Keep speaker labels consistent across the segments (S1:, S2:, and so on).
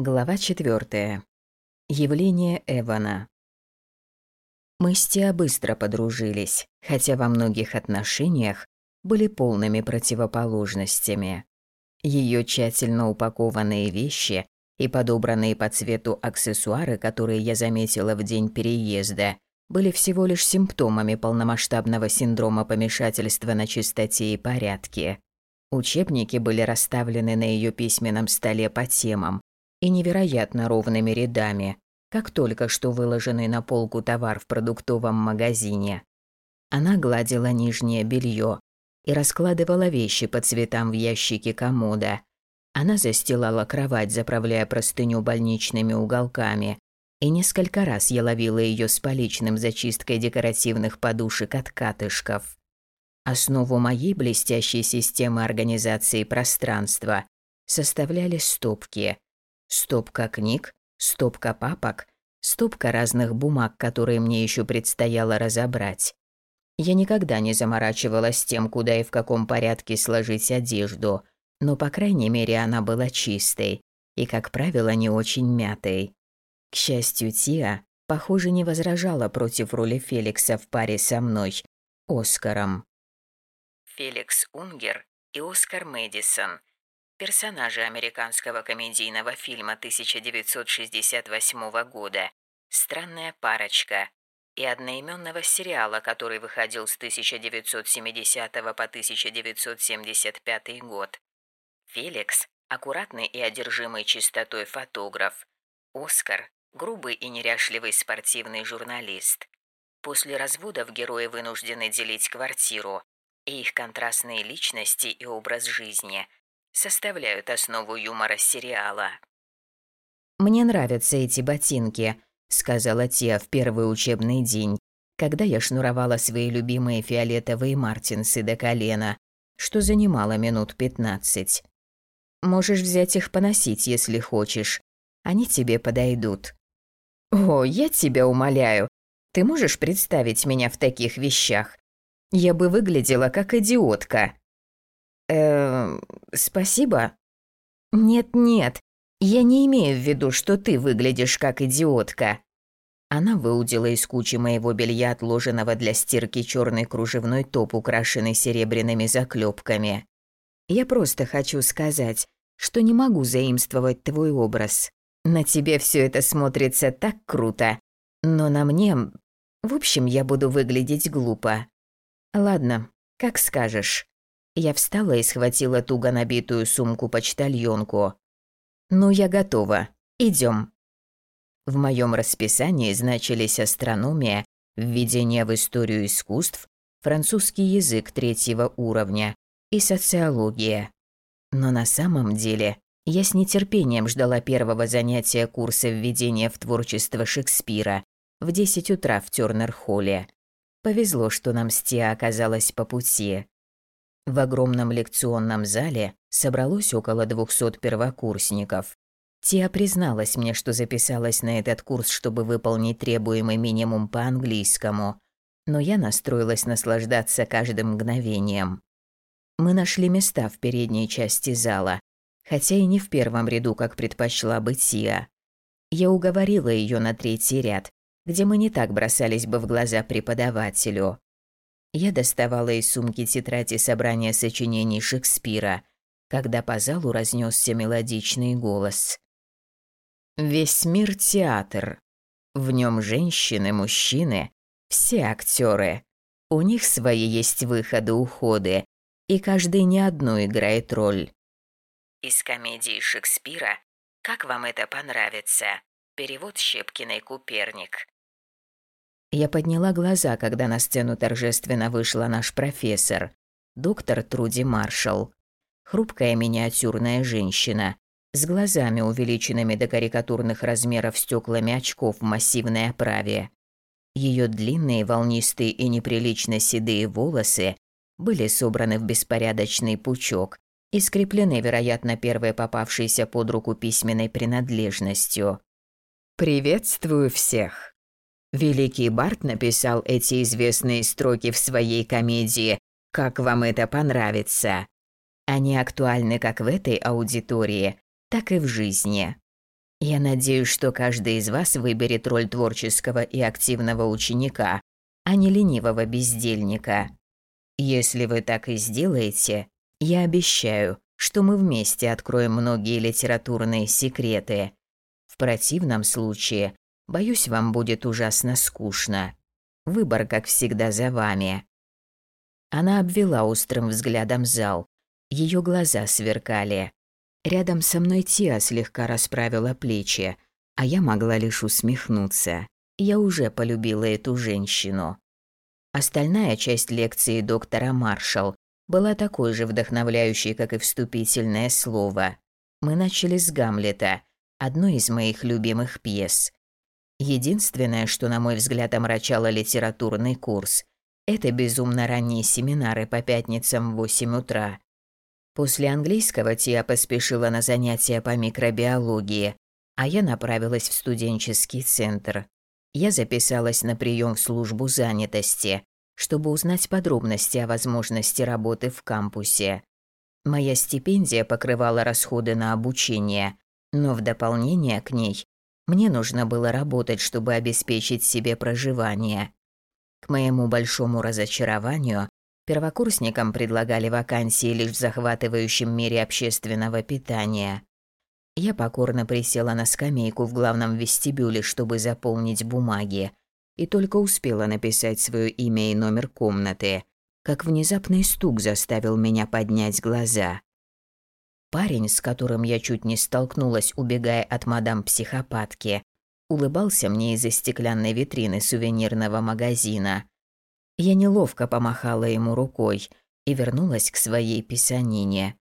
S1: Глава 4. Явление Эвана. Мы с Тиа быстро подружились, хотя во многих отношениях были полными противоположностями. Ее тщательно упакованные вещи и подобранные по цвету аксессуары, которые я заметила в день переезда, были всего лишь симптомами полномасштабного синдрома помешательства на чистоте и порядке. Учебники были расставлены на ее письменном столе по темам, и невероятно ровными рядами, как только что выложенный на полку товар в продуктовом магазине. Она гладила нижнее белье и раскладывала вещи по цветам в ящике комода. Она застилала кровать, заправляя простыню больничными уголками, и несколько раз я ловила ее с поличным зачисткой декоративных подушек от катышков. Основу моей блестящей системы организации пространства составляли стопки – Стопка книг, стопка папок, стопка разных бумаг, которые мне еще предстояло разобрать. Я никогда не заморачивалась тем, куда и в каком порядке сложить одежду, но, по крайней мере, она была чистой и, как правило, не очень мятой. К счастью, Тиа, похоже, не возражала против роли Феликса в паре со мной, Оскаром. Феликс Унгер и Оскар Мэдисон персонажи американского комедийного фильма 1968 года «Странная парочка» и одноименного сериала, который выходил с 1970 по 1975 год. Феликс – аккуратный и одержимый чистотой фотограф. Оскар – грубый и неряшливый спортивный журналист. После разводов герои вынуждены делить квартиру, и их контрастные личности и образ жизни – составляют основу юмора сериала. «Мне нравятся эти ботинки», — сказала Тия в первый учебный день, когда я шнуровала свои любимые фиолетовые мартинсы до колена, что занимало минут пятнадцать. «Можешь взять их поносить, если хочешь. Они тебе подойдут». «О, я тебя умоляю. Ты можешь представить меня в таких вещах? Я бы выглядела как идиотка». Эм, спасибо. Нет-нет, я не имею в виду, что ты выглядишь как идиотка. Она выудила из кучи моего белья, отложенного для стирки, черный кружевной топ, украшенный серебряными заклепками. Я просто хочу сказать, что не могу заимствовать твой образ. На тебе все это смотрится так круто, но на мне... В общем, я буду выглядеть глупо. Ладно, как скажешь. Я встала и схватила туго набитую сумку-почтальонку. «Ну, я готова. Идем. В моем расписании значились астрономия, введение в историю искусств, французский язык третьего уровня и социология. Но на самом деле я с нетерпением ждала первого занятия курса введения в творчество Шекспира в 10 утра в Тёрнер-холле. Повезло, что нам Стия оказалась по пути. В огромном лекционном зале собралось около 200 первокурсников. Тиа призналась мне, что записалась на этот курс, чтобы выполнить требуемый минимум по английскому, но я настроилась наслаждаться каждым мгновением. Мы нашли места в передней части зала, хотя и не в первом ряду, как предпочла бы Тиа. Я уговорила ее на третий ряд, где мы не так бросались бы в глаза преподавателю. Я доставала из сумки тетради собрания сочинений Шекспира, когда по залу разнесся мелодичный голос. «Весь мир – театр. В нем женщины, мужчины, все актеры. У них свои есть выходы-уходы, и каждый не одну играет роль». Из комедии Шекспира «Как вам это понравится?» Перевод Щепкиной «Куперник». Я подняла глаза, когда на сцену торжественно вышла наш профессор, доктор Труди Маршалл. Хрупкая миниатюрная женщина, с глазами, увеличенными до карикатурных размеров стеклами очков в массивной оправе. Ее длинные, волнистые и неприлично седые волосы были собраны в беспорядочный пучок и скреплены, вероятно, первой попавшейся под руку письменной принадлежностью. «Приветствую всех!» Великий Барт написал эти известные строки в своей комедии «Как вам это понравится?». Они актуальны как в этой аудитории, так и в жизни. Я надеюсь, что каждый из вас выберет роль творческого и активного ученика, а не ленивого бездельника. Если вы так и сделаете, я обещаю, что мы вместе откроем многие литературные секреты. В противном случае, боюсь, вам будет ужасно скучно. Выбор, как всегда, за вами. Она обвела острым взглядом зал. Ее глаза сверкали. Рядом со мной Тиа слегка расправила плечи, а я могла лишь усмехнуться. Я уже полюбила эту женщину. Остальная часть лекции доктора Маршалл была такой же вдохновляющей, как и вступительное слово. Мы начали с Гамлета, одной из моих любимых пьес. Единственное, что, на мой взгляд, омрачало литературный курс, это безумно ранние семинары по пятницам в 8 утра. После английского Тия поспешила на занятия по микробиологии, а я направилась в студенческий центр. Я записалась на прием в службу занятости, чтобы узнать подробности о возможности работы в кампусе. Моя стипендия покрывала расходы на обучение, но в дополнение к ней мне нужно было работать, чтобы обеспечить себе проживание. К моему большому разочарованию, Первокурсникам предлагали вакансии лишь в захватывающем мире общественного питания. Я покорно присела на скамейку в главном вестибюле, чтобы заполнить бумаги, и только успела написать свое имя и номер комнаты, как внезапный стук заставил меня поднять глаза. Парень, с которым я чуть не столкнулась, убегая от мадам-психопатки, улыбался мне из-за стеклянной витрины сувенирного магазина – я неловко помахала ему рукой и вернулась к своей писанине.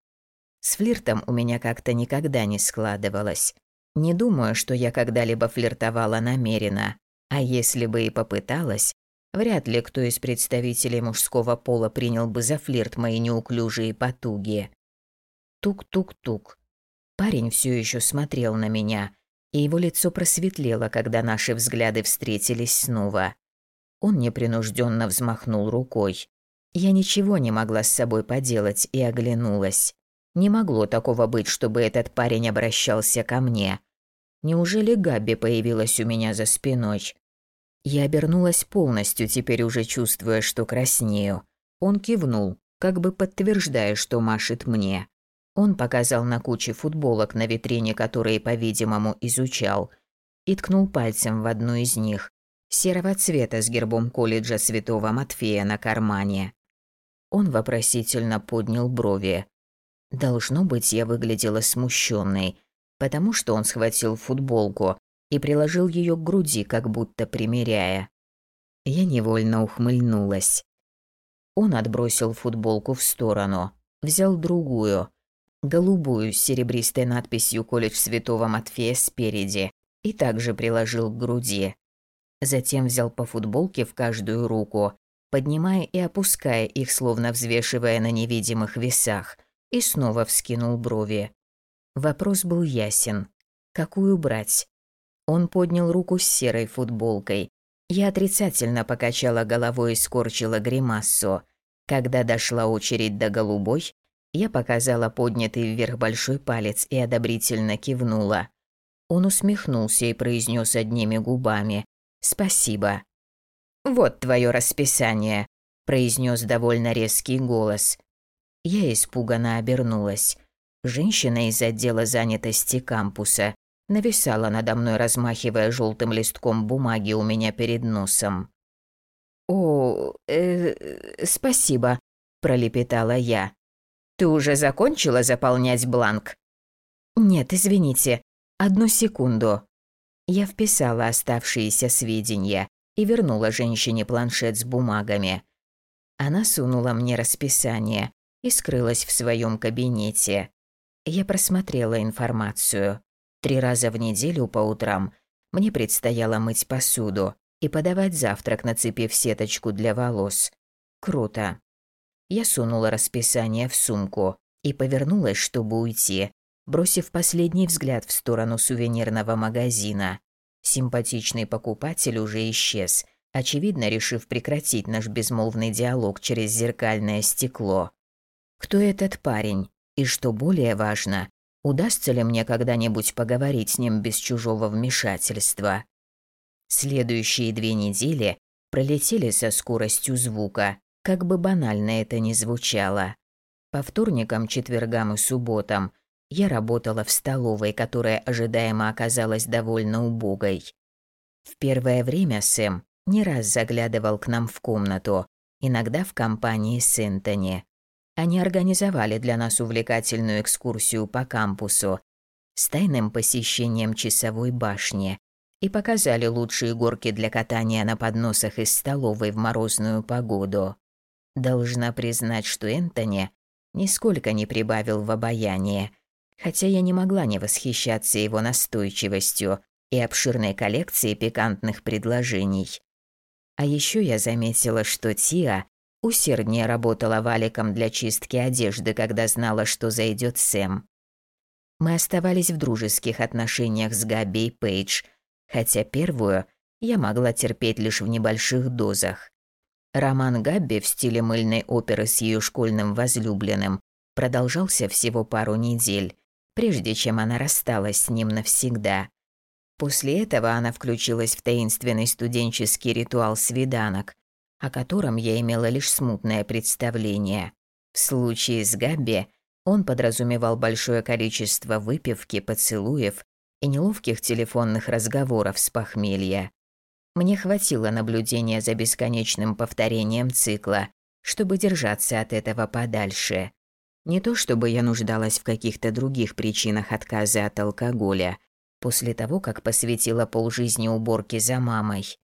S1: С флиртом у меня как-то никогда не складывалось. Не думаю, что я когда-либо флиртовала намеренно, а если бы и попыталась, вряд ли кто из представителей мужского пола принял бы за флирт мои неуклюжие потуги. Тук-тук-тук. Парень все еще смотрел на меня, и его лицо просветлело, когда наши взгляды встретились снова. Он непринужденно взмахнул рукой. Я ничего не могла с собой поделать и оглянулась. Не могло такого быть, чтобы этот парень обращался ко мне. Неужели Габи появилась у меня за спиной? Я обернулась полностью, теперь уже чувствуя, что краснею. Он кивнул, как бы подтверждая, что машет мне. Он показал на куче футболок на витрине, которые, по-видимому, изучал, и ткнул пальцем в одну из них серого цвета с гербом колледжа Святого Матфея на кармане. Он вопросительно поднял брови. Должно быть, я выглядела смущенной, потому что он схватил футболку и приложил ее к груди, как будто примеряя. Я невольно ухмыльнулась. Он отбросил футболку в сторону, взял другую, голубую с серебристой надписью «Колледж Святого Матфея» спереди и также приложил к груди. Затем взял по футболке в каждую руку, поднимая и опуская их, словно взвешивая на невидимых весах, и снова вскинул брови. Вопрос был ясен. Какую брать? Он поднял руку с серой футболкой. Я отрицательно покачала головой и скорчила гримассу. Когда дошла очередь до голубой, я показала поднятый вверх большой палец и одобрительно кивнула. Он усмехнулся и произнес одними губами, «Спасибо». «Вот твое расписание», – произнес довольно резкий голос. Я испуганно обернулась. Женщина из отдела занятости кампуса нависала надо мной, размахивая желтым листком бумаги у меня перед носом. «О, э, спасибо», – пролепетала я. «Ты уже закончила заполнять бланк?» «Нет, извините. Одну секунду». Я вписала оставшиеся сведения и вернула женщине планшет с бумагами. Она сунула мне расписание и скрылась в своем кабинете. Я просмотрела информацию. Три раза в неделю по утрам мне предстояло мыть посуду и подавать завтрак, нацепив сеточку для волос. Круто. Я сунула расписание в сумку и повернулась, чтобы уйти, бросив последний взгляд в сторону сувенирного магазина. Симпатичный покупатель уже исчез, очевидно решив прекратить наш безмолвный диалог через зеркальное стекло. Кто этот парень? И что более важно, Удастся ли мне когда-нибудь поговорить с ним без чужого вмешательства? Следующие две недели пролетели со скоростью звука, как бы банально это ни звучало. По вторникам, четвергам и субботам я работала в столовой, которая ожидаемо оказалась довольно убогой. В первое время Сэм не раз заглядывал к нам в комнату, иногда в компании с Энтони. Они организовали для нас увлекательную экскурсию по кампусу с тайным посещением часовой башни и показали лучшие горки для катания на подносах из столовой в морозную погоду. Должна признать, что Энтони нисколько не прибавил в обаяние, хотя я не могла не восхищаться его настойчивостью и обширной коллекцией пикантных предложений. А еще я заметила, что Тиа усерднее работала валиком для чистки одежды, когда знала, что зайдет Сэм. Мы оставались в дружеских отношениях с Габи и Пейдж, хотя первую я могла терпеть лишь в небольших дозах. Роман Габби в стиле мыльной оперы с ее школьным возлюбленным продолжался всего пару недель, прежде чем она рассталась с ним навсегда. После этого она включилась в таинственный студенческий ритуал свиданок, о котором я имела лишь смутное представление. В случае с Габби он подразумевал большое количество выпивки, поцелуев и неловких телефонных разговоров с похмелья. Мне хватило наблюдения за бесконечным повторением цикла, чтобы держаться от этого подальше. Не то чтобы я нуждалась в каких-то других причинах отказа от алкоголя, после того, как посвятила полжизни уборке за мамой.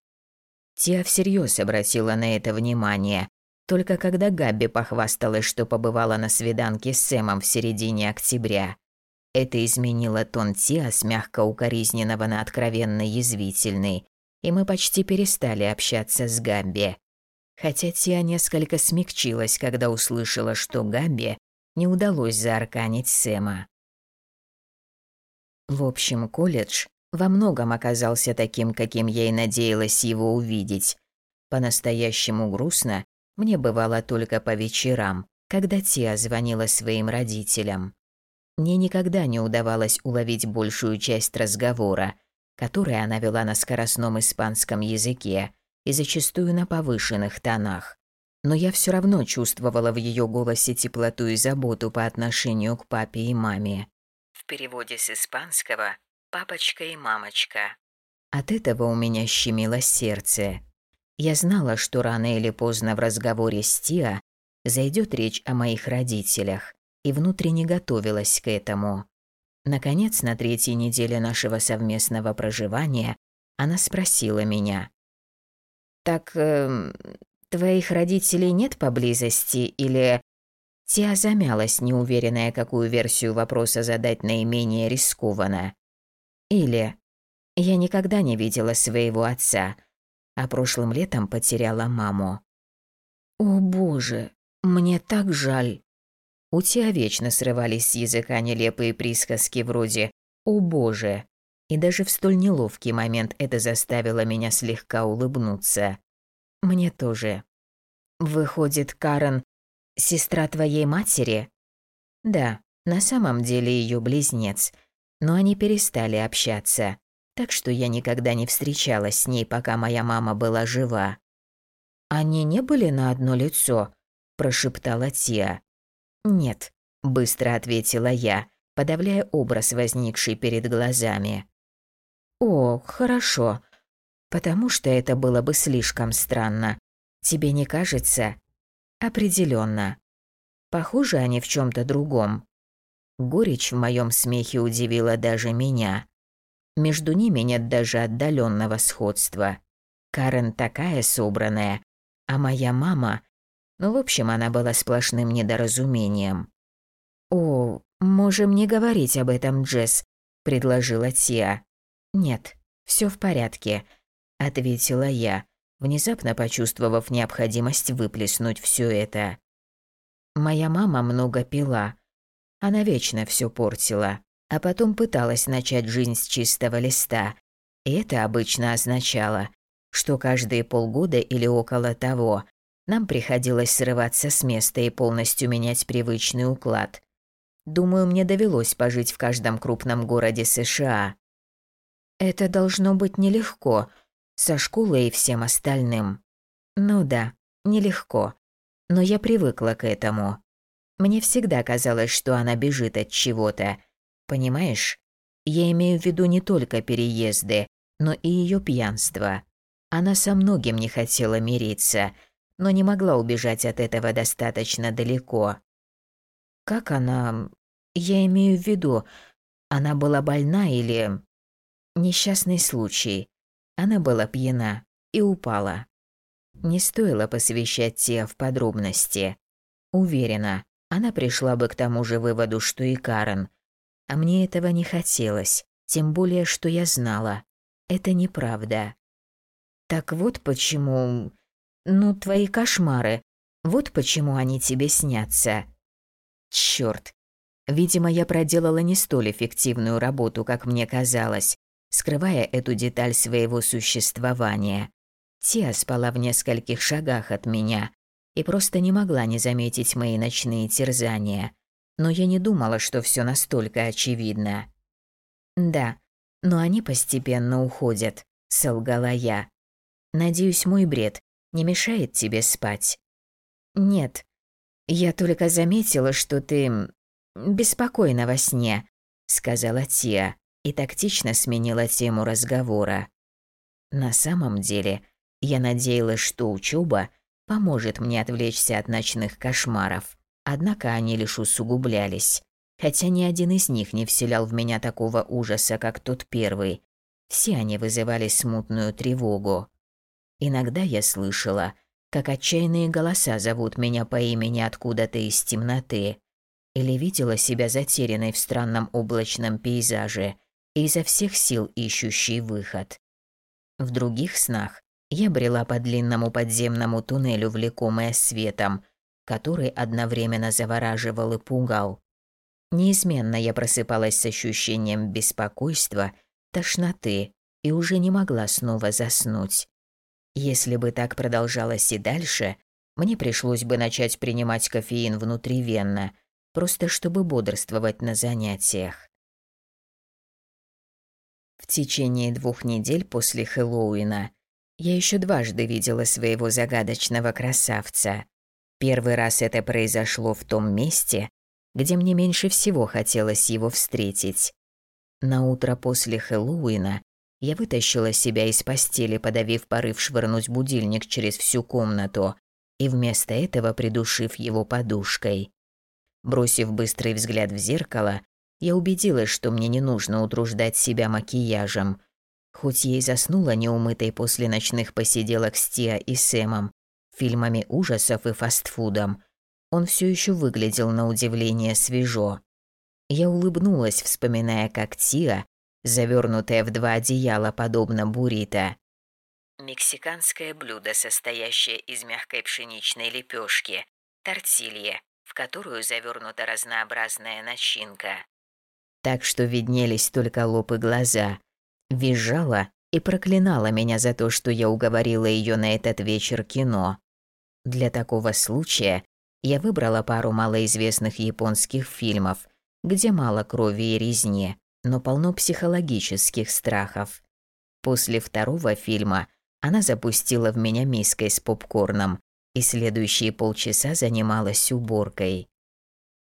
S1: Тиа всерьез обратила на это внимание, только когда Габи похвасталась, что побывала на свиданке с Сэмом в середине октября. Это изменило тон Тиа с мягко укоризненного на откровенно язвительный, и мы почти перестали общаться с Габи. Хотя Тиа несколько смягчилась, когда услышала, что Габи не удалось заарканить Сэма. В общем, колледж во многом оказался таким, каким я и надеялась его увидеть. По-настоящему грустно мне бывало только по вечерам, когда Тиа звонила своим родителям. Мне никогда не удавалось уловить большую часть разговора, который она вела на скоростном испанском языке и зачастую на повышенных тонах. Но я все равно чувствовала в ее голосе теплоту и заботу по отношению к папе и маме. В переводе с испанского «папочка и мамочка». От этого у меня щемило сердце. Я знала, что рано или поздно в разговоре с Тиа зайдет речь о моих родителях, и внутренне готовилась к этому. Наконец, на третьей неделе нашего совместного проживания она спросила меня. «Так, э, твоих родителей нет поблизости или Тиа замялась, неуверенная, какую версию вопроса задать наименее рискованно. Или «Я никогда не видела своего отца, а прошлым летом потеряла маму». «О боже, мне так жаль». У Тиа вечно срывались с языка нелепые присказки вроде «О боже». И даже в столь неловкий момент это заставило меня слегка улыбнуться. Мне тоже. Выходит, Карен Сестра твоей матери? Да, на самом деле ее близнец, но они перестали общаться, так что я никогда не встречалась с ней, пока моя мама была жива. Они не были на одно лицо, прошептала Тия. Нет, быстро ответила я, подавляя образ, возникший перед глазами. О, хорошо. Потому что это было бы слишком странно. Тебе не кажется? Определенно. Похожи они в чем то другом. Горечь в моем смехе удивила даже меня. Между ними нет даже отдаленного сходства. Карен такая собранная, а моя мама... Ну, в общем, она была сплошным недоразумением. «О, можем не говорить об этом, Джесс», — предложила Тиа. «Нет, все в порядке», — ответила я, внезапно почувствовав необходимость выплеснуть все это. Моя мама много пила. Она вечно все портила, а потом пыталась начать жизнь с чистого листа. И это обычно означало, что каждые полгода или около того нам приходилось срываться с места и полностью менять привычный уклад. Думаю, мне довелось пожить в каждом крупном городе США. Это должно быть нелегко, со школой и всем остальным. Ну да, нелегко. Но я привыкла к этому. Мне всегда казалось, что она бежит от чего-то. Понимаешь? Я имею в виду не только переезды, но и ее пьянство. Она со многим не хотела мириться, но не могла убежать от этого достаточно далеко. Как она... Я имею в виду, она была больна или... Несчастный случай. Она была пьяна и упала. Не стоило посвящать Теа в подробности. Уверена, она пришла бы к тому же выводу, что и Карен. А мне этого не хотелось, тем более, что я знала. Это неправда. Так вот почему... Ну, твои кошмары. Вот почему они тебе снятся. Чёрт. Видимо, я проделала не столь эффективную работу, как мне казалось, скрывая эту деталь своего существования. Тиа спала в нескольких шагах от меня и просто не могла не заметить мои ночные терзания. Но я не думала, что все настолько очевидно. «Да, но они постепенно уходят», — солгала я. «Надеюсь, мой бред не мешает тебе спать?» «Нет. Я только заметила, что ты беспокойна во сне», — сказала Тия и тактично сменила тему разговора. На самом деле, я надеялась, что учёба поможет мне отвлечься от ночных кошмаров. Однако они лишь усугублялись. Хотя ни один из них не вселял в меня такого ужаса, как тот первый. Все они вызывали смутную тревогу. Иногда я слышала, как отчаянные голоса зовут меня по имени откуда-то из темноты. Или видела себя затерянной в странном облачном пейзаже и изо всех сил ищущей выход. В других снах я брела по длинному подземному туннелю, влекомая светом, который одновременно завораживал и пугал. Неизменно я просыпалась с ощущением беспокойства, тошноты и уже не могла снова заснуть. Если бы так продолжалось и дальше, мне пришлось бы начать принимать кофеин внутривенно, просто чтобы бодрствовать на занятиях. В течение двух недель после Хэллоуина я еще дважды видела своего загадочного красавца. Первый раз это произошло в том месте, где мне меньше всего хотелось его встретить. На утро после Хэллоуина я вытащила себя из постели, подавив порыв швырнуть будильник через всю комнату и вместо этого придушив его подушкой. Бросив быстрый взгляд в зеркало, я убедилась, что мне не нужно утруждать себя макияжем – Хоть ей заснула неумытой после ночных посиделок с Тиа и Сэмом, фильмами ужасов и фастфудом, он все еще выглядел на удивление свежо. Я улыбнулась, вспоминая, как Тиа, завернутая в два одеяла, подобно буррито. Мексиканское блюдо, состоящее из мягкой пшеничной лепешки, тортилье, в которую завернута разнообразная начинка. Так что виднелись только лоб и глаза – визжала и проклинала меня за то, что я уговорила ее на этот вечер кино. Для такого случая я выбрала пару малоизвестных японских фильмов, где мало крови и резни, но полно психологических страхов. После второго фильма она запустила в меня миской с попкорном и следующие полчаса занималась уборкой.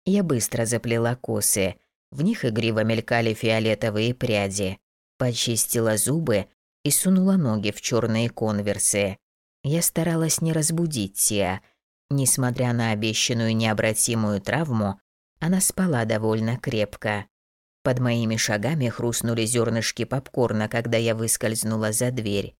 S1: Я быстро заплела косы, в них игриво мелькали фиолетовые пряди почистила зубы и сунула ноги в черные конверсы. Я старалась не разбудить Тиа. Несмотря на обещанную необратимую травму, она спала довольно крепко. Под моими шагами хрустнули зернышки попкорна, когда я выскользнула за дверь.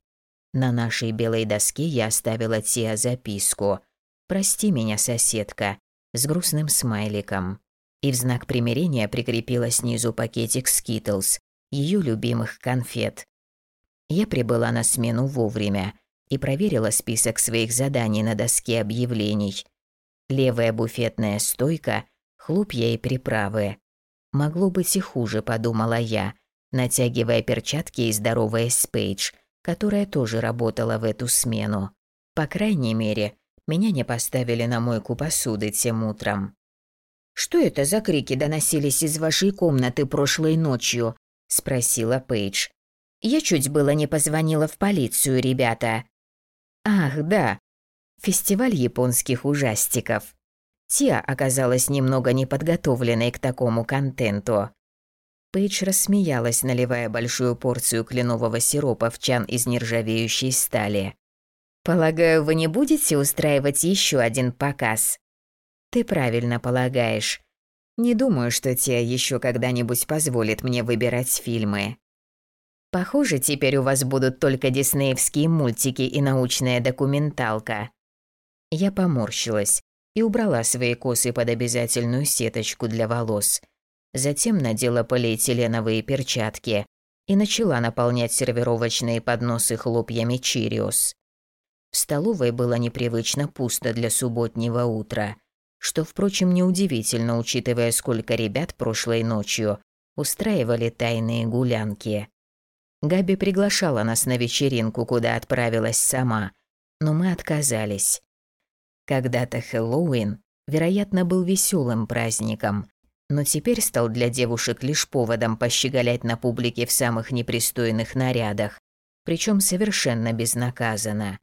S1: На нашей белой доске я оставила Тиа записку. «Прости меня, соседка», с грустным смайликом. И в знак примирения прикрепила снизу пакетик Skittles, ее любимых конфет. Я прибыла на смену вовремя и проверила список своих заданий на доске объявлений. Левая буфетная стойка, хлопья и приправы. Могло быть и хуже, подумала я, натягивая перчатки и здороваясь с Пейдж, которая тоже работала в эту смену. По крайней мере, меня не поставили на мойку посуды тем утром. «Что это за крики доносились из вашей комнаты прошлой ночью?» – спросила Пейдж. «Я чуть было не позвонила в полицию, ребята». «Ах, да. Фестиваль японских ужастиков. Тиа оказалась немного неподготовленной к такому контенту. Пейдж рассмеялась, наливая большую порцию кленового сиропа в чан из нержавеющей стали. «Полагаю, вы не будете устраивать еще один показ?» «Ты правильно полагаешь. Не думаю, что Тиа еще когда-нибудь позволит мне выбирать фильмы. Похоже, теперь у вас будут только диснеевские мультики и научная документалка». Я поморщилась и убрала свои косы под обязательную сеточку для волос – Затем надела полиэтиленовые перчатки и начала наполнять сервировочные подносы хлопьями чириос. В столовой было непривычно пусто для субботнего утра, что, впрочем, неудивительно, учитывая, сколько ребят прошлой ночью устраивали тайные гулянки. Габи приглашала нас на вечеринку, куда отправилась сама, но мы отказались. Когда-то Хэллоуин, вероятно, был веселым праздником, но теперь стал для девушек лишь поводом пощеголять на публике в самых непристойных нарядах, причем совершенно безнаказанно.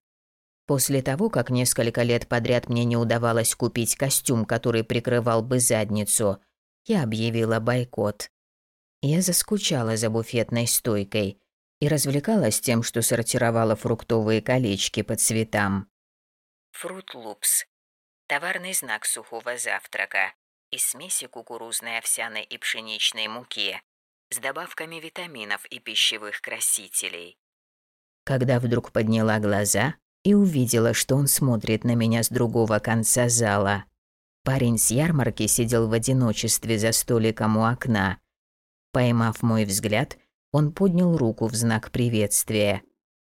S1: После того, как несколько лет подряд мне не удавалось купить костюм, который прикрывал бы задницу, я объявила бойкот. Я заскучала за буфетной стойкой и развлекалась тем, что сортировала фруктовые колечки по цветам. Фрут Лупс. Товарный знак сухого завтрака из смеси кукурузной, овсяной и пшеничной муки с добавками витаминов и пищевых красителей. Когда вдруг подняла глаза и увидела, что он смотрит на меня с другого конца зала. Парень с ярмарки сидел в одиночестве за столиком у окна. Поймав мой взгляд, он поднял руку в знак приветствия.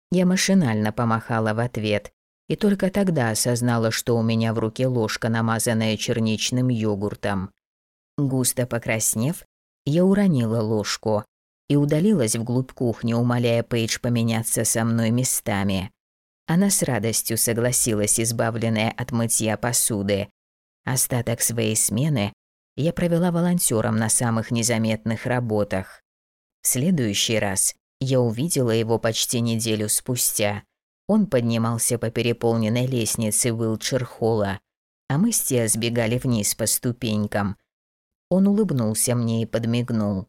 S1: Я машинально помахала в ответ, и только тогда осознала, что у меня в руке ложка, намазанная черничным йогуртом. Густо покраснев, я уронила ложку и удалилась вглубь кухни, умоляя Пейдж поменяться со мной местами. Она с радостью согласилась, избавленная от мытья посуды. Остаток своей смены я провела волонтером на самых незаметных работах. В следующий раз я увидела его почти неделю спустя – он поднимался по переполненной лестнице Уилчер-холла, а мы с Тиа сбегали вниз по ступенькам. Он улыбнулся мне и подмигнул.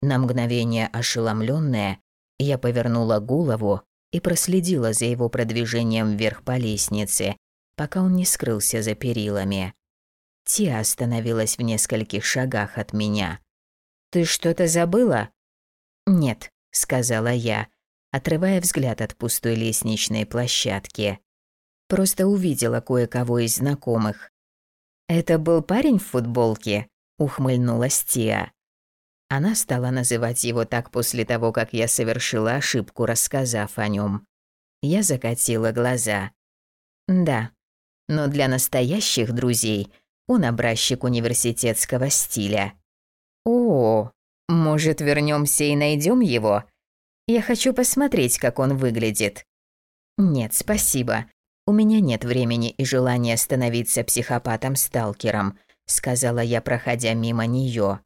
S1: На мгновение ошеломленная, я повернула голову и проследила за его продвижением вверх по лестнице, пока он не скрылся за перилами. Тиа остановилась в нескольких шагах от меня. «Ты что-то забыла?» «Нет», — сказала я, отрывая взгляд от пустой лестничной площадки. Просто увидела кое-кого из знакомых. «Это был парень в футболке?» – ухмыльнулась Тиа. Она стала называть его так после того, как я совершила ошибку, рассказав о нем. Я закатила глаза. «Да, но для настоящих друзей он образчик университетского стиля». «О, может, вернемся и найдем его?» Я хочу посмотреть, как он выглядит». «Нет, спасибо. У меня нет времени и желания становиться психопатом-сталкером», сказала я, проходя мимо нее.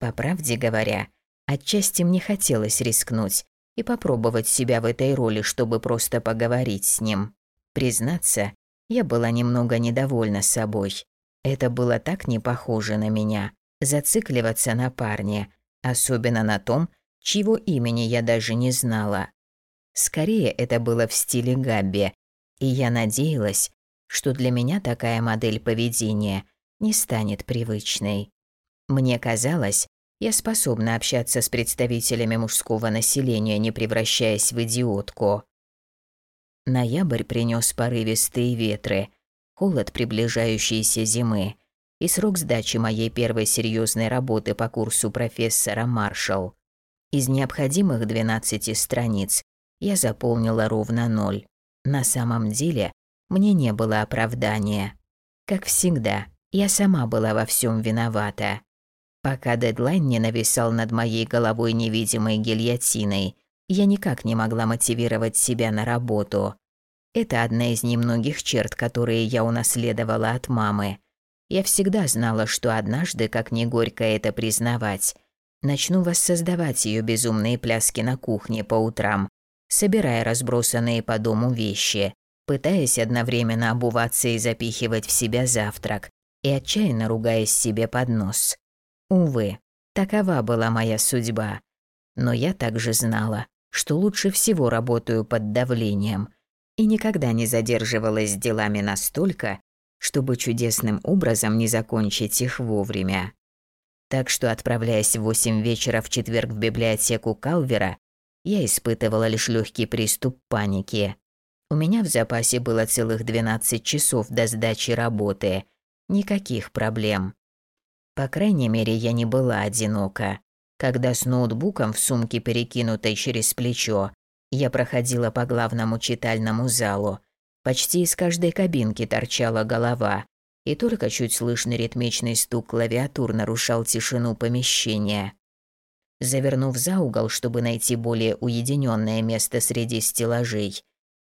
S1: По правде говоря, отчасти мне хотелось рискнуть и попробовать себя в этой роли, чтобы просто поговорить с ним. Признаться, я была немного недовольна собой. Это было так не похоже на меня. Зацикливаться на парне, особенно на том, чьего имени я даже не знала. Скорее, это было в стиле Габби, и я надеялась, что для меня такая модель поведения не станет привычной. Мне казалось, я способна общаться с представителями мужского населения, не превращаясь в идиотку. Ноябрь принес порывистые ветры, холод приближающейся зимы и срок сдачи моей первой серьезной работы по курсу профессора Маршалл. Из необходимых 12 страниц я заполнила ровно ноль. На самом деле, мне не было оправдания. Как всегда, я сама была во всем виновата. Пока дедлайн не нависал над моей головой невидимой гильотиной, я никак не могла мотивировать себя на работу. Это одна из немногих черт, которые я унаследовала от мамы. Я всегда знала, что однажды, как не горько это признавать, начну воссоздавать ее безумные пляски на кухне по утрам, собирая разбросанные по дому вещи, пытаясь одновременно обуваться и запихивать в себя завтрак, и отчаянно ругаясь себе под нос. Увы, такова была моя судьба. Но я также знала, что лучше всего работаю под давлением и никогда не задерживалась с делами настолько, чтобы чудесным образом не закончить их вовремя. Так что, отправляясь в восемь вечера в четверг в библиотеку Калвера, я испытывала лишь легкий приступ паники. У меня в запасе было целых 12 часов до сдачи работы. Никаких проблем. По крайней мере, я не была одинока. Когда с ноутбуком в сумке, перекинутой через плечо, я проходила по главному читальному залу. Почти из каждой кабинки торчала голова, и только чуть слышный ритмичный стук клавиатур нарушал тишину помещения. Завернув за угол, чтобы найти более уединенное место среди стеллажей,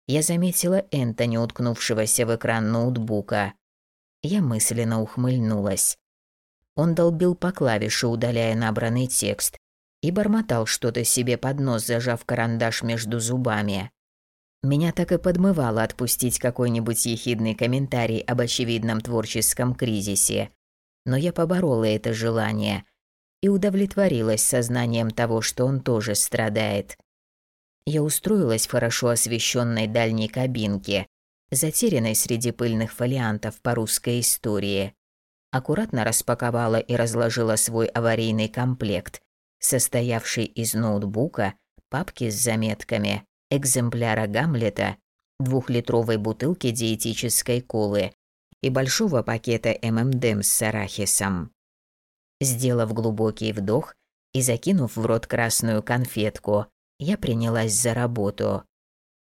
S1: я заметила Энтони, уткнувшегося в экран ноутбука. Я мысленно ухмыльнулась. Он долбил по клавише, удаляя набранный текст, и бормотал что-то себе под нос, зажав карандаш между зубами. Меня так и подмывало отпустить какой-нибудь ехидный комментарий об очевидном творческом кризисе, но я поборола это желание и удовлетворилась сознанием того, что он тоже страдает. Я устроилась в хорошо освещенной дальней кабинке, затерянной среди пыльных фолиантов по русской истории аккуратно распаковала и разложила свой аварийный комплект, состоявший из ноутбука, папки с заметками, экземпляра Гамлета, двухлитровой бутылки диетической колы и большого пакета ММДМ с арахисом. Сделав глубокий вдох и закинув в рот красную конфетку, я принялась за работу.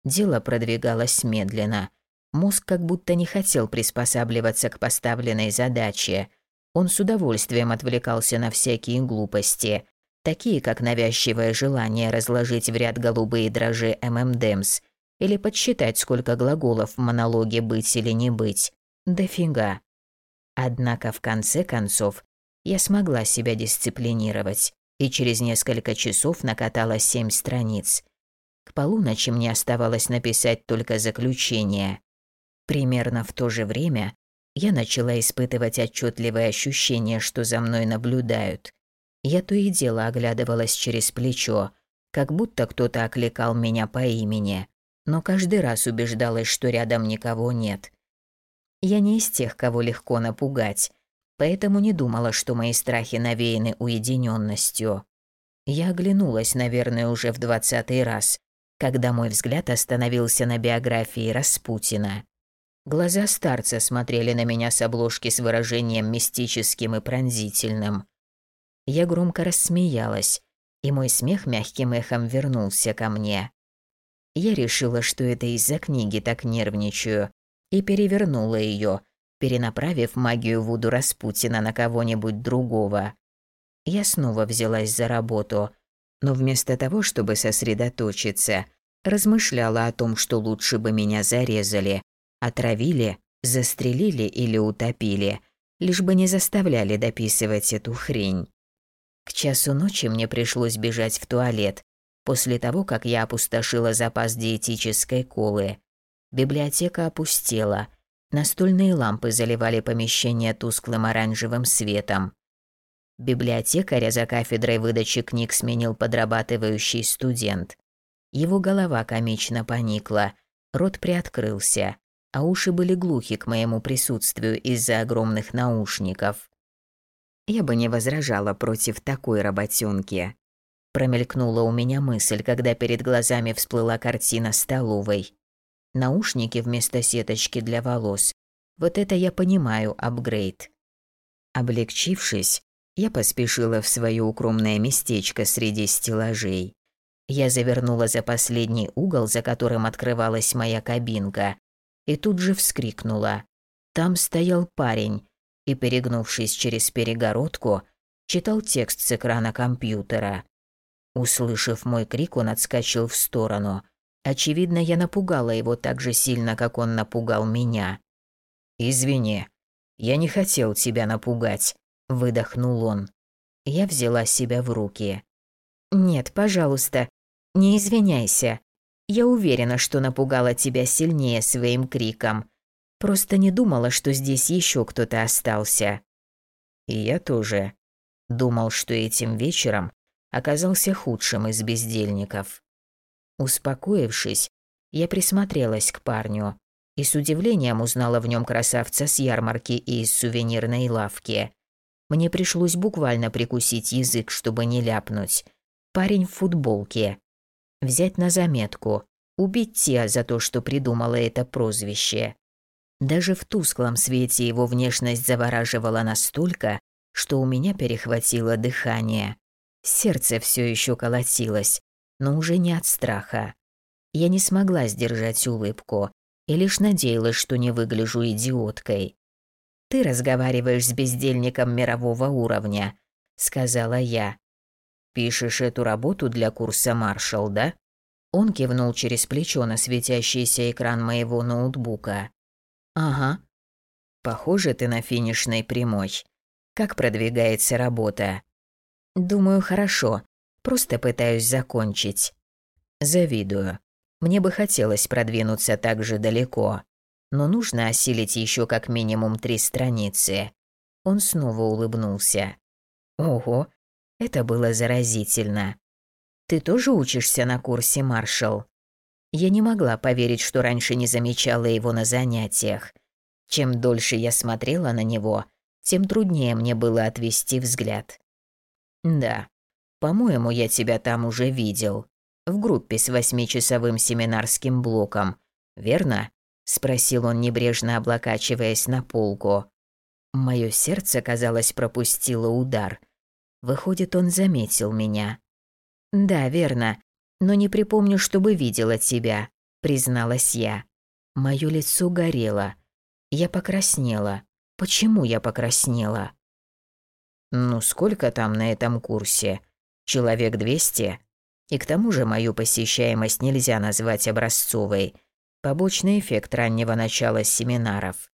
S1: Дело продвигалось медленно – Мозг как будто не хотел приспосабливаться к поставленной задаче. Он с удовольствием отвлекался на всякие глупости, такие как навязчивое желание разложить в ряд голубые дрожжи ММДМС или подсчитать, сколько глаголов в монологе «быть» или «не быть». Дофига. Однако, в конце концов, я смогла себя дисциплинировать и через несколько часов накатала семь страниц. К полуночи мне оставалось написать только заключение. Примерно в то же время я начала испытывать отчетливое ощущение, что за мной наблюдают. Я то и дело оглядывалась через плечо, как будто кто-то окликал меня по имени, но каждый раз убеждалась, что рядом никого нет. Я не из тех, кого легко напугать, поэтому не думала, что мои страхи навеяны уединенностью. Я оглянулась, наверное, уже в двадцатый раз, когда мой взгляд остановился на биографии Распутина. Глаза старца смотрели на меня с обложки с выражением мистическим и пронзительным. Я громко рассмеялась, и мой смех мягким эхом вернулся ко мне. Я решила, что это из-за книги так нервничаю, и перевернула ее, перенаправив магию Вуду Распутина на кого-нибудь другого. Я снова взялась за работу, но вместо того, чтобы сосредоточиться, размышляла о том, что лучше бы меня зарезали, Отравили, застрелили или утопили, лишь бы не заставляли дописывать эту хрень. К часу ночи мне пришлось бежать в туалет, после того, как я опустошила запас диетической колы. Библиотека опустела, настольные лампы заливали помещение тусклым оранжевым светом. Библиотекаря за кафедрой выдачи книг сменил подрабатывающий студент. Его голова комично поникла, рот приоткрылся а уши были глухи к моему присутствию из-за огромных наушников. Я бы не возражала против такой работенки. Промелькнула у меня мысль, когда перед глазами всплыла картина столовой. Наушники вместо сеточки для волос. Вот это я понимаю апгрейд. Облегчившись, я поспешила в свое укромное местечко среди стеллажей. Я завернула за последний угол, за которым открывалась моя кабинка, и тут же вскрикнула. Там стоял парень и, перегнувшись через перегородку, читал текст с экрана компьютера. Услышав мой крик, он отскочил в сторону. Очевидно, я напугала его так же сильно, как он напугал меня. «Извини, Я не хотел тебя напугать», — выдохнул он. Я взяла себя в руки. «Нет, пожалуйста, не извиняйся. Я уверена, что напугала тебя сильнее своим криком. Просто не думала, что здесь еще кто-то остался». И я тоже. Думал, что этим вечером оказался худшим из бездельников. Успокоившись, я присмотрелась к парню и с удивлением узнала в нем красавца с ярмарки и из сувенирной лавки. Мне пришлось буквально прикусить язык, чтобы не ляпнуть. Парень в футболке. Взять на заметку. Убить Тиа за то, что придумала это прозвище. Даже в тусклом свете его внешность завораживала настолько, что у меня перехватило дыхание. Сердце все еще колотилось, но уже не от страха. Я не смогла сдержать улыбку и лишь надеялась, что не выгляжу идиоткой. «Ты разговариваешь с бездельником мирового уровня», — сказала я. «Пишешь эту работу для курса «Маршал», да?» Он кивнул через плечо на светящийся экран моего ноутбука. «Ага. Похоже ты на финишной прямой. Как продвигается работа?» «Думаю, хорошо. Просто пытаюсь закончить». «Завидую. Мне бы хотелось продвинуться так же далеко но нужно осилить еще как минимум три страницы. Он снова улыбнулся. Ого, это было заразительно. Ты тоже учишься на курсе, маршал? Я не могла поверить, что раньше не замечала его на занятиях. Чем дольше я смотрела на него, тем труднее мне было отвести взгляд. Да, по-моему, я тебя там уже видел. В группе с восьмичасовым семинарским блоком, верно? – спросил он, небрежно облокачиваясь на полку. Моё сердце, казалось, пропустило удар. Выходит, он заметил меня. «Да, верно, но не припомню, чтобы видела тебя», – призналась я. Моё лицо горело. Я покраснела. Почему я покраснела? «Ну, сколько там на этом курсе? Человек двести? И к тому же мою посещаемость нельзя назвать образцовой. Побочный эффект раннего начала семинаров.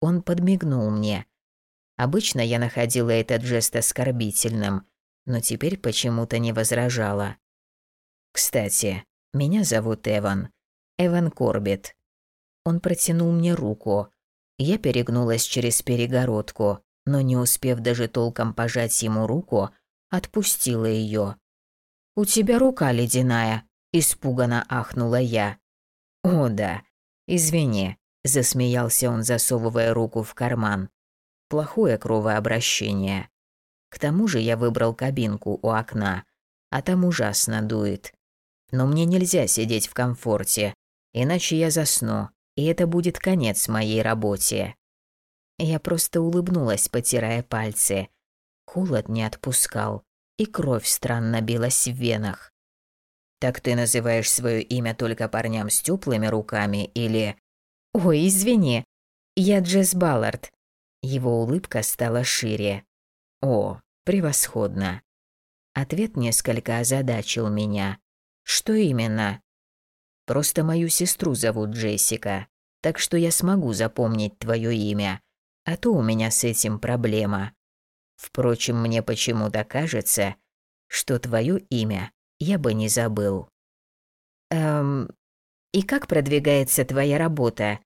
S1: Он подмигнул мне. Обычно я находила этот жест оскорбительным, но теперь почему-то не возражала. «Кстати, меня зовут Эван. Эван Корбет». Он протянул мне руку. Я перегнулась через перегородку, но не успев даже толком пожать ему руку, отпустила ее. «У тебя рука ледяная», – испуганно ахнула я. «О, да. Извини», – засмеялся он, засовывая руку в карман. «Плохое кровообращение. К тому же я выбрал кабинку у окна, а там ужасно дует. Но мне нельзя сидеть в комфорте, иначе я засну, и это будет конец моей работе». Я просто улыбнулась, потирая пальцы. Холод не отпускал, и кровь странно билась в венах. Так ты называешь свое имя только парням с теплыми руками или... Ой, извини, я Джесс Баллард. Его улыбка стала шире. О, превосходно. Ответ несколько озадачил меня. Что именно? Просто мою сестру зовут Джессика, так что я смогу запомнить твое имя, а то у меня с этим проблема. Впрочем, мне почему-то кажется, что твое имя я бы не забыл. Эм, и как продвигается твоя работа?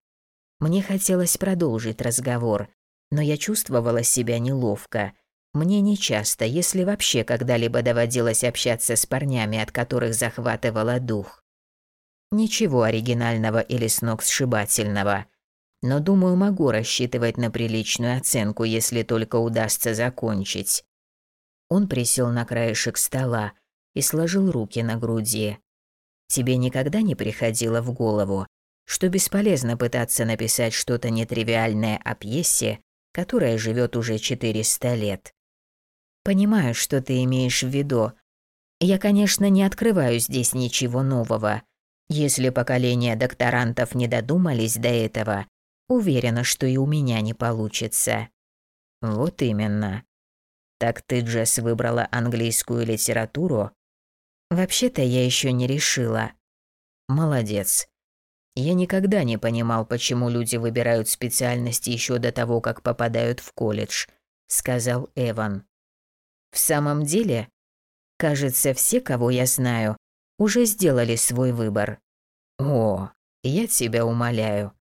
S1: Мне хотелось продолжить разговор, но я чувствовала себя неловко. Мне нечасто, если вообще когда-либо доводилось общаться с парнями, от которых захватывало дух. Ничего оригинального или сногсшибательного. Но, думаю, могу рассчитывать на приличную оценку, если только удастся закончить. Он присел на краешек стола, и сложил руки на груди. Тебе никогда не приходило в голову, что бесполезно пытаться написать что-то нетривиальное о пьесе, которая живет уже 400 лет? Понимаю, что ты имеешь в виду. Я, конечно, не открываю здесь ничего нового. Если поколения докторантов не додумались до этого, уверена, что и у меня не получится. Вот именно. Так ты, Джесс, выбрала английскую литературу? Вообще-то я еще не решила. Молодец. Я никогда не понимал, почему люди выбирают специальности еще до того, как попадают в колледж, сказал Эван. В самом деле, кажется, все, кого я знаю, уже сделали свой выбор. О, я тебя умоляю.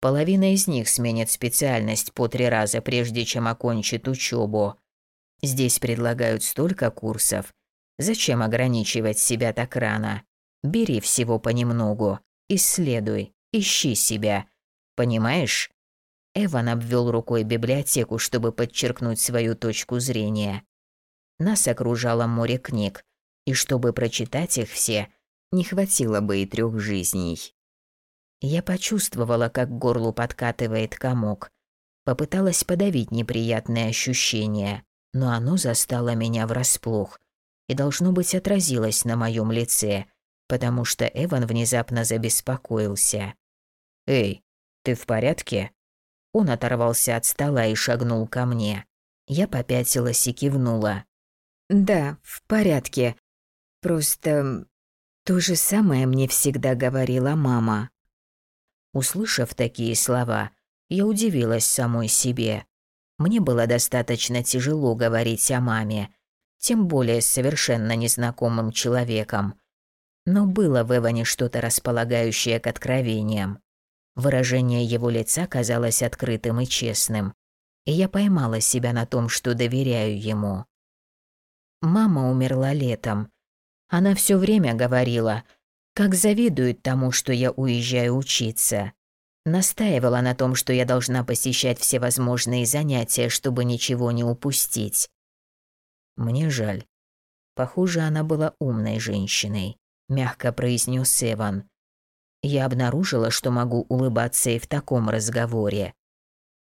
S1: Половина из них сменит специальность по три раза, прежде чем окончит учебу. Здесь предлагают столько курсов. Зачем ограничивать себя так рано? Бери всего понемногу. Исследуй, ищи себя. Понимаешь? Эван обвел рукой библиотеку, чтобы подчеркнуть свою точку зрения. Нас окружало море книг, и чтобы прочитать их все, не хватило бы и трех жизней. Я почувствовала, как к горлу подкатывает комок. Попыталась подавить неприятное ощущение, но оно застало меня врасплох и, должно быть, отразилось на моем лице – потому что Эван внезапно забеспокоился. «Эй, ты в порядке?» Он оторвался от стола и шагнул ко мне. Я попятилась и кивнула. «Да, в порядке. Просто то же самое мне всегда говорила мама». Услышав такие слова, я удивилась самой себе. Мне было достаточно тяжело говорить о маме, тем более с совершенно незнакомым человеком, но было в Эване что-то располагающее к откровениям. Выражение его лица казалось открытым и честным, и я поймала себя на том, что доверяю ему. Мама умерла летом. Она все время говорила, как завидует тому, что я уезжаю учиться. Настаивала на том, что я должна посещать все возможные занятия, чтобы ничего не упустить. Мне жаль. Похоже, она была умной женщиной мягко произнес Эван. Я обнаружила, что могу улыбаться и в таком разговоре.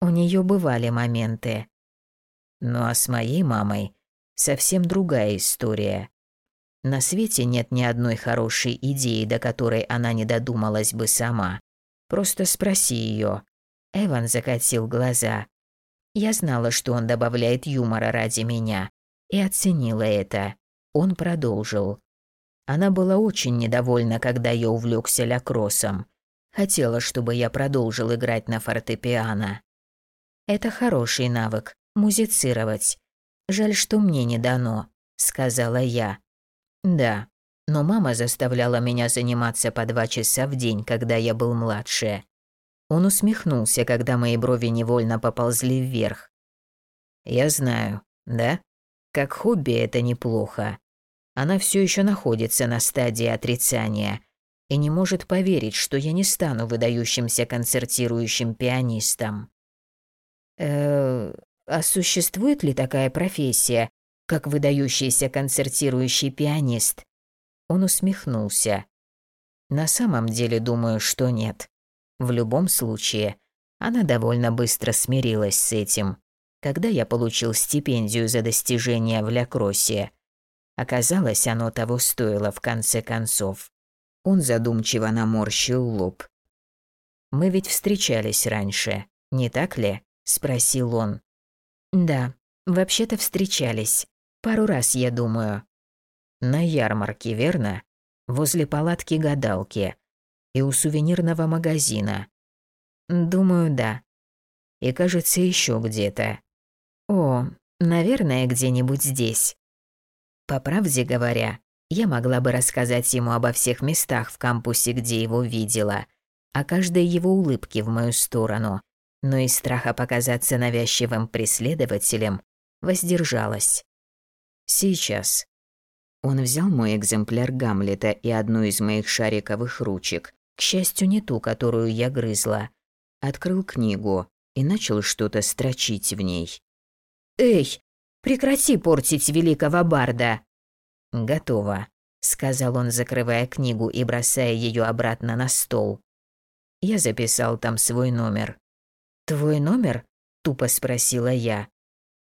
S1: У нее бывали моменты. Ну а с моей мамой совсем другая история. На свете нет ни одной хорошей идеи, до которой она не додумалась бы сама. Просто спроси ее. Эван закатил глаза. Я знала, что он добавляет юмора ради меня, и оценила это. Он продолжил. Она была очень недовольна, когда я увлекся лакроссом. Хотела, чтобы я продолжил играть на фортепиано. Это хороший навык музицировать. Жаль, что мне не дано, сказала я. Да, но мама заставляла меня заниматься по два часа в день, когда я был младше. Он усмехнулся, когда мои брови невольно поползли вверх. Я знаю, да? Как хобби это неплохо. Она все еще находится на стадии отрицания и не может поверить, что я не стану выдающимся концертирующим пианистом. Э, а существует ли такая профессия, как выдающийся концертирующий пианист? Он усмехнулся. На самом деле думаю, что нет. В любом случае, она довольно быстро смирилась с этим. Когда я получил стипендию за достижения в Ля-Кроссе, Оказалось, оно того стоило в конце концов. Он задумчиво наморщил лоб. «Мы ведь встречались раньше, не так ли?» – спросил он. «Да, вообще-то встречались. Пару раз, я думаю». «На ярмарке, верно? Возле палатки гадалки. И у сувенирного магазина». «Думаю, да. И кажется, еще где-то». «О, наверное, где-нибудь здесь». По правде говоря, я могла бы рассказать ему обо всех местах в кампусе, где его видела, о каждой его улыбке в мою сторону, но из страха показаться навязчивым преследователем воздержалась. Сейчас. Он взял мой экземпляр Гамлета и одну из моих шариковых ручек, к счастью, не ту, которую я грызла, открыл книгу и начал что-то строчить в ней. «Эй, Прекрати портить великого барда!» «Готово», — сказал он, закрывая книгу и бросая ее обратно на стол. Я записал там свой номер. «Твой номер?» — тупо спросила я.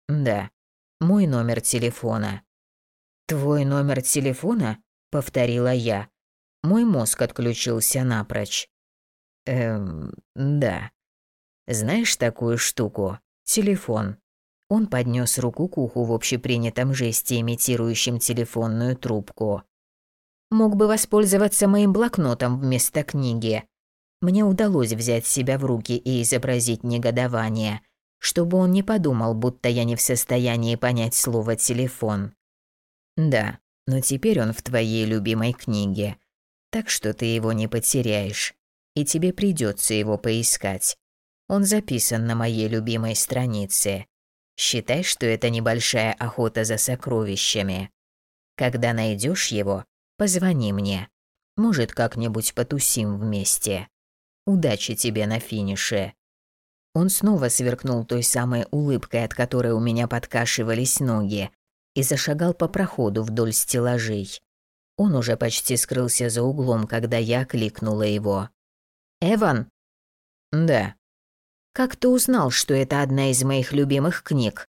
S1: «Да, мой номер телефона». «Твой номер телефона?» — повторила я. Мой мозг отключился напрочь. «Эм, да. Знаешь такую штуку? Телефон. Он поднес руку к уху в общепринятом жесте, имитирующем телефонную трубку. «Мог бы воспользоваться моим блокнотом вместо книги». Мне удалось взять себя в руки и изобразить негодование, чтобы он не подумал, будто я не в состоянии понять слово «телефон». Да, но теперь он в твоей любимой книге, так что ты его не потеряешь, и тебе придется его поискать. Он записан на моей любимой странице. Считай, что это небольшая охота за сокровищами. Когда найдешь его, позвони мне. Может, как-нибудь потусим вместе. Удачи тебе на финише. Он снова сверкнул той самой улыбкой, от которой у меня подкашивались ноги, и зашагал по проходу вдоль стеллажей. Он уже почти скрылся за углом, когда я окликнула его. «Эван?» «Да». «Как ты узнал, что это одна из моих любимых книг?»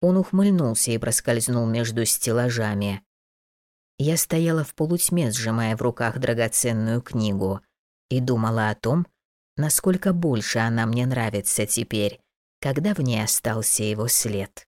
S1: Он ухмыльнулся и проскользнул между стеллажами. Я стояла в полутьме, сжимая в руках драгоценную книгу, и думала о том, насколько больше она мне нравится теперь, когда в ней остался его след.